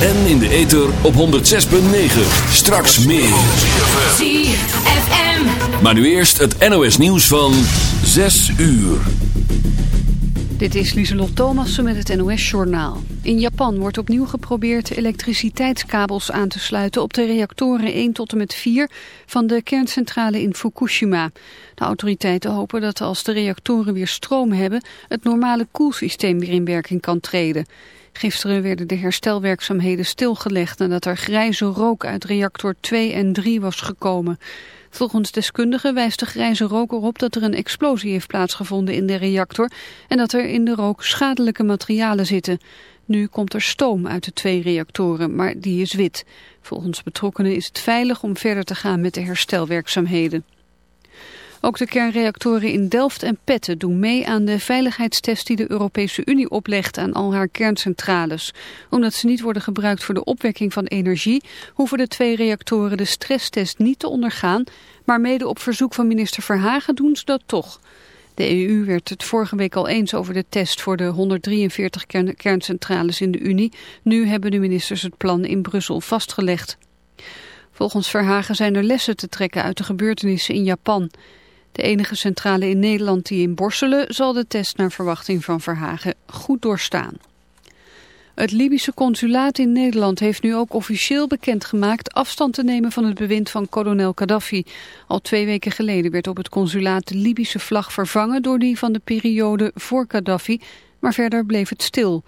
En in de ether op 106.9. Straks meer. ZFM. Maar nu eerst het NOS nieuws van 6 uur. Dit is Lieselot Thomassen met het NOS-journaal. In Japan wordt opnieuw geprobeerd elektriciteitskabels aan te sluiten op de reactoren 1 tot en met 4 van de kerncentrale in Fukushima. De autoriteiten hopen dat als de reactoren weer stroom hebben, het normale koelsysteem weer in werking kan treden. Gisteren werden de herstelwerkzaamheden stilgelegd nadat er grijze rook uit reactor 2 en 3 was gekomen. Volgens deskundigen wijst de grijze rook erop dat er een explosie heeft plaatsgevonden in de reactor en dat er in de rook schadelijke materialen zitten. Nu komt er stoom uit de twee reactoren, maar die is wit. Volgens betrokkenen is het veilig om verder te gaan met de herstelwerkzaamheden. Ook de kernreactoren in Delft en Petten doen mee aan de veiligheidstest die de Europese Unie oplegt aan al haar kerncentrales. Omdat ze niet worden gebruikt voor de opwekking van energie, hoeven de twee reactoren de stresstest niet te ondergaan, maar mede op verzoek van minister Verhagen doen ze dat toch. De EU werd het vorige week al eens over de test voor de 143 kern- kerncentrales in de Unie. Nu hebben de ministers het plan in Brussel vastgelegd. Volgens Verhagen zijn er lessen te trekken uit de gebeurtenissen in Japan. De enige centrale in Nederland die in Borselen zal de test naar verwachting van Verhagen goed doorstaan. Het Libische consulaat in Nederland heeft nu ook officieel bekendgemaakt afstand te nemen van het bewind van kolonel Gaddafi. Al twee weken geleden werd op het consulaat de Libische vlag vervangen door die van de periode voor Gaddafi, maar verder bleef het stil.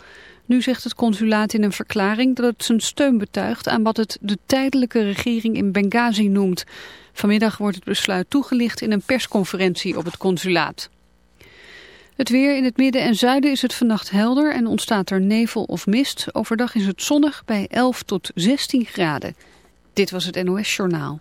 Nu zegt het consulaat in een verklaring dat het zijn steun betuigt aan wat het de tijdelijke regering in Benghazi noemt. Vanmiddag wordt het besluit toegelicht in een persconferentie op het consulaat. Het weer in het midden en zuiden is het vannacht helder en ontstaat er nevel of mist. Overdag is het zonnig bij 11 tot 16 graden. Dit was het NOS Journaal.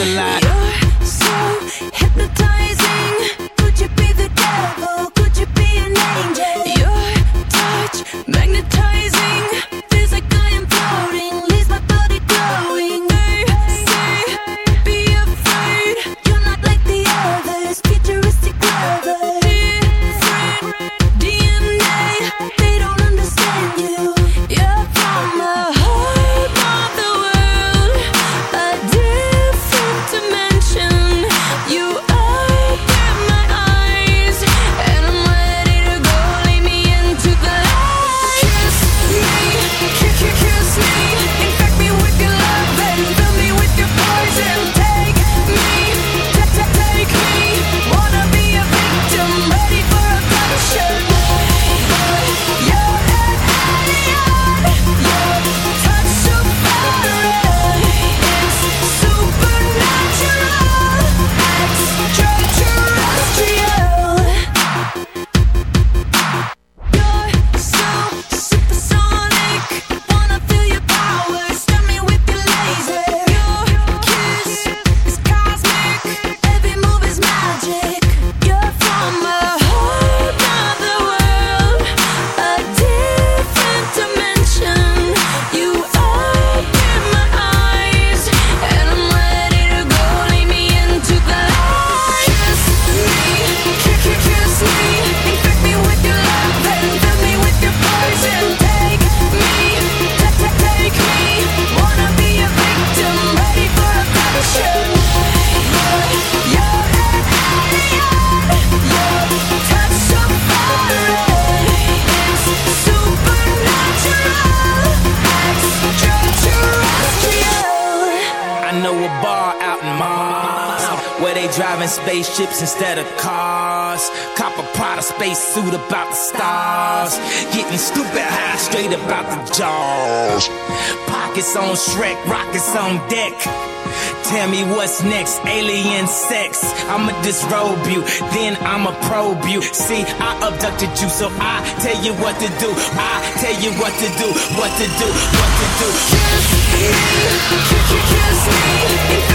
a lie. abducted you, so I tell you what to do. I tell you what to do, what to do, what to do. Kiss me, kiss me.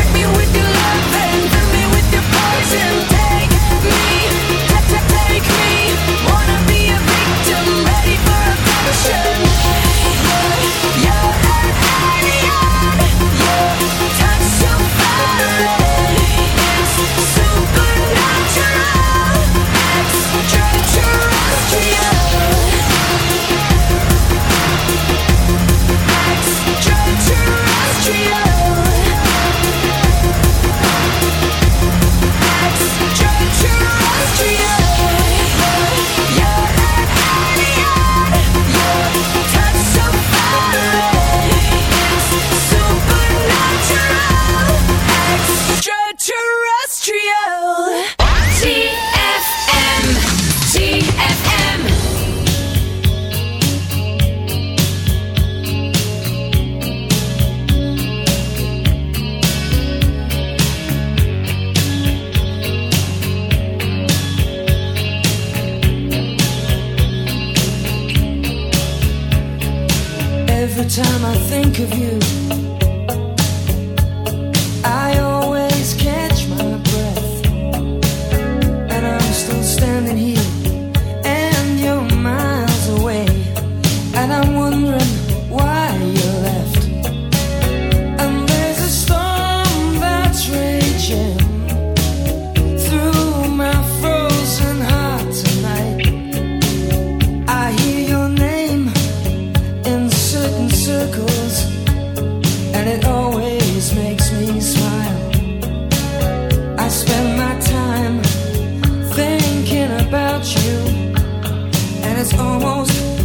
It's almost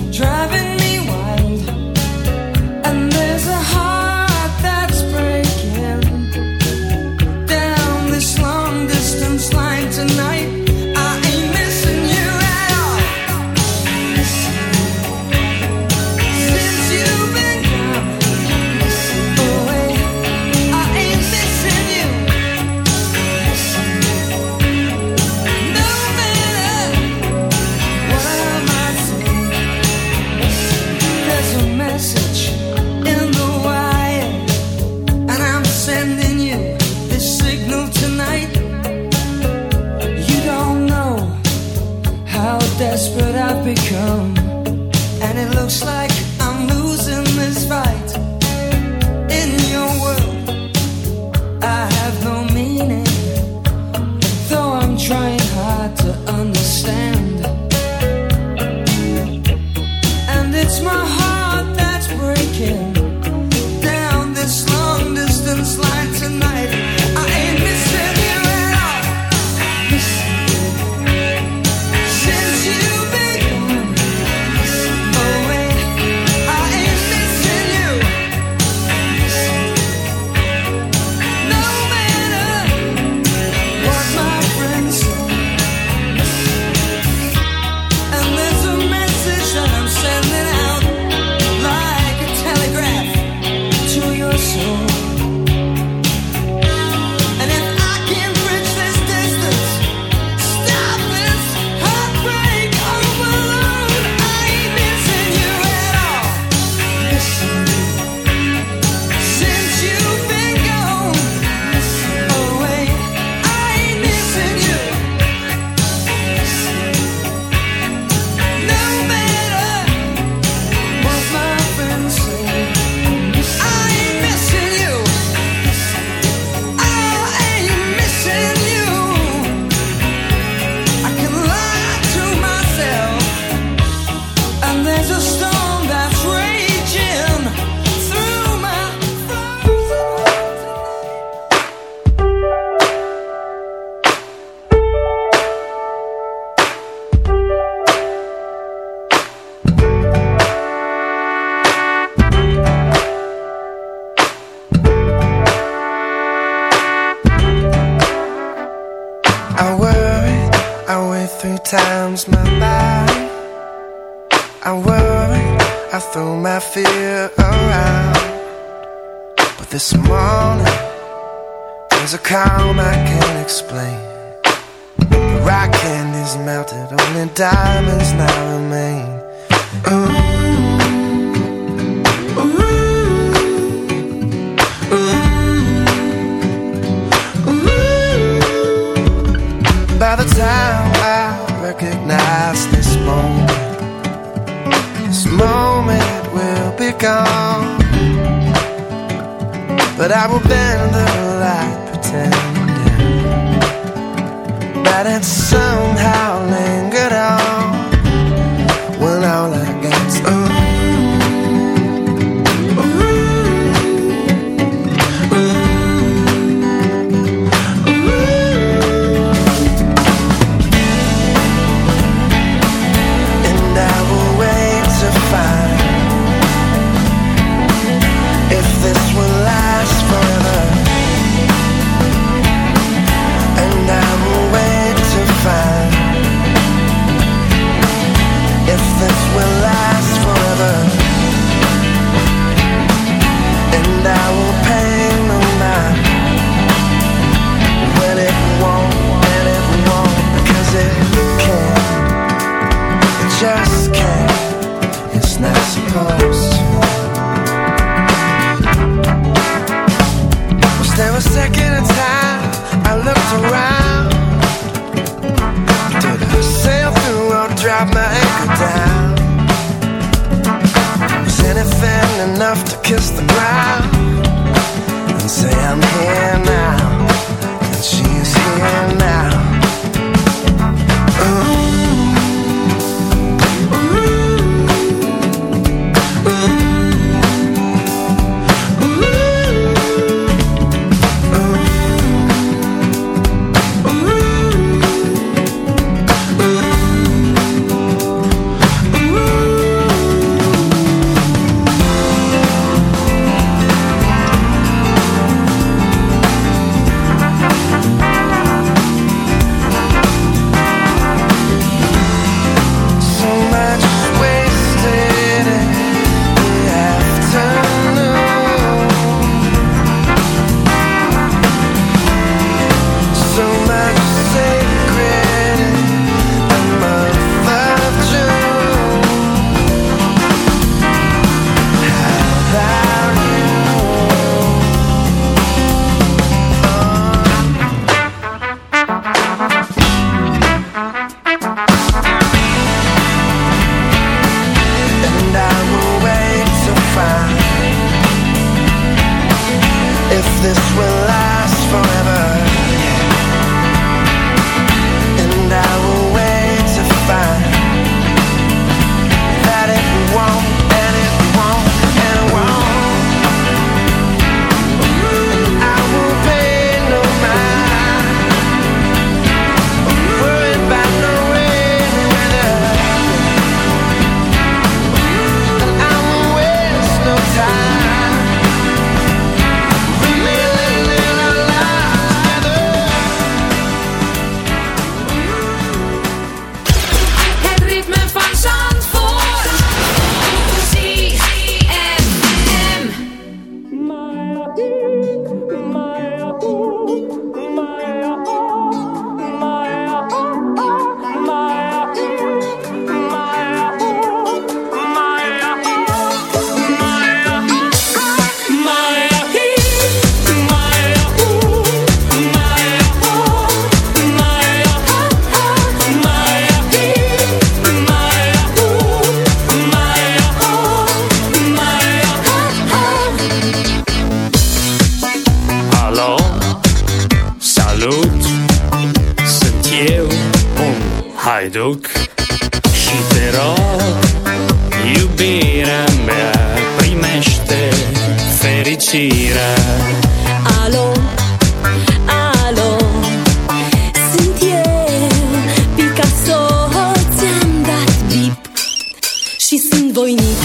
Și sunt voinic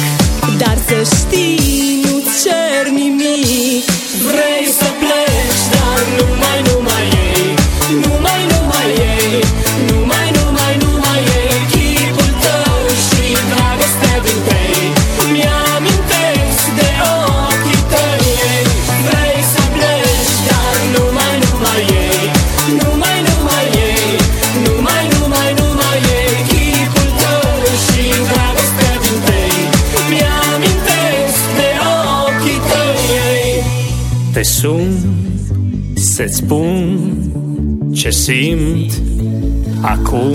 Dar să știi, nu-ți cer nimic. Să-ți spun ce simt acum.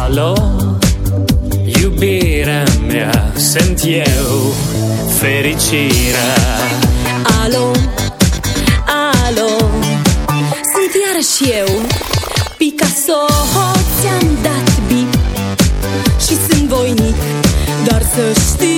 Alo, iubirea mea, sunt eu, fericirea. Alo, alo, sunt iarăși eu, Picasso Ți-am dat beat. Și sunt voinic, dar să știi.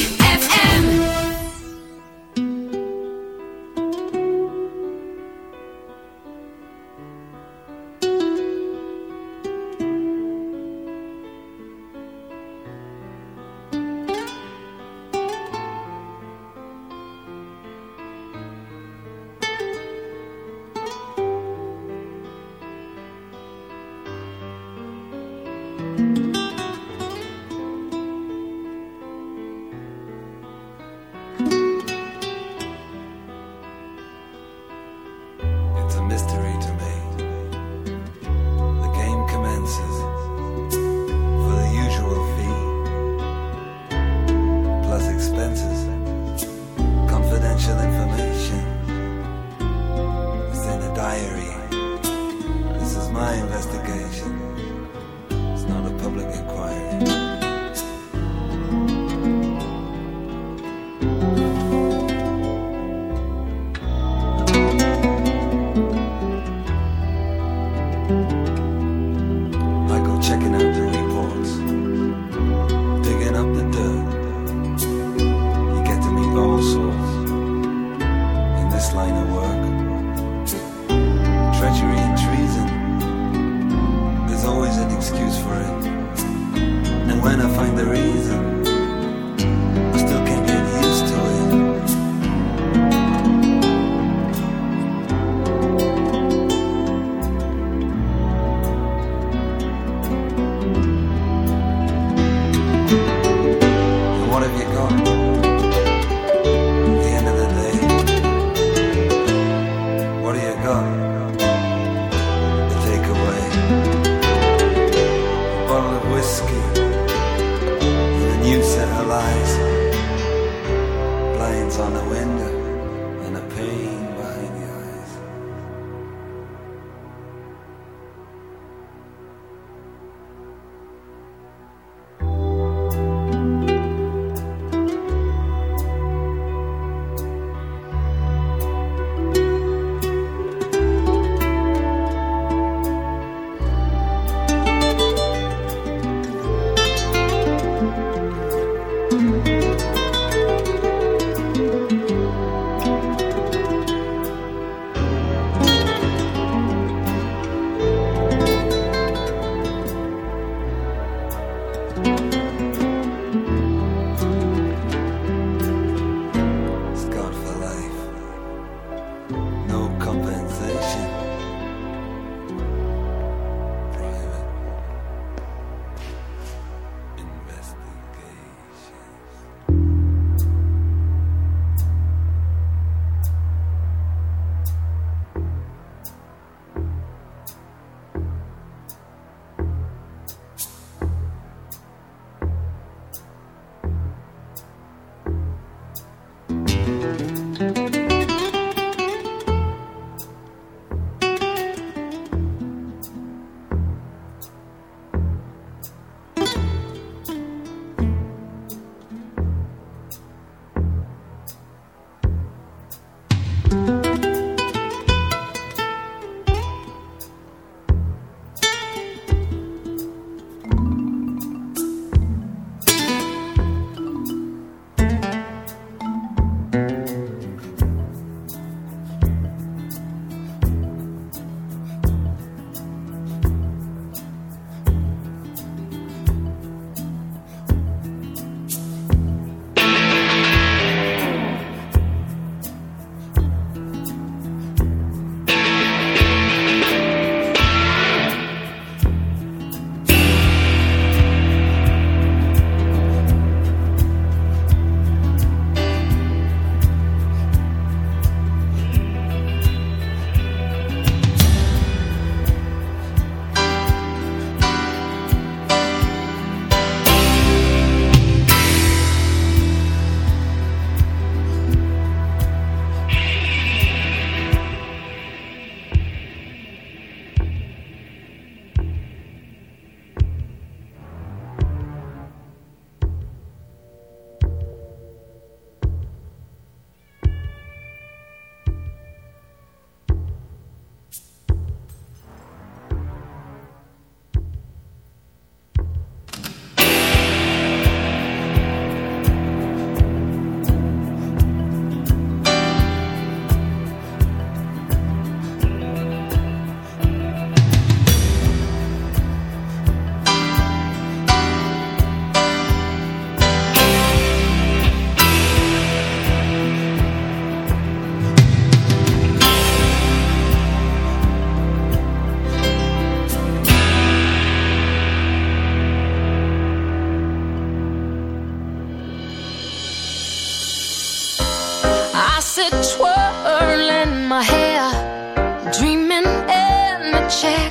my investigation. Check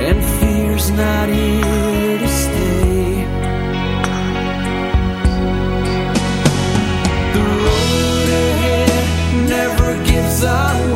and fear's not here to stay. The road ahead never gives up.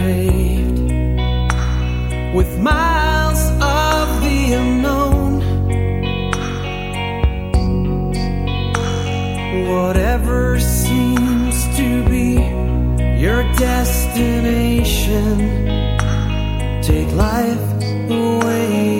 paved with miles of the unknown. Whatever seems to be your destination, take life away.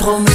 Promis.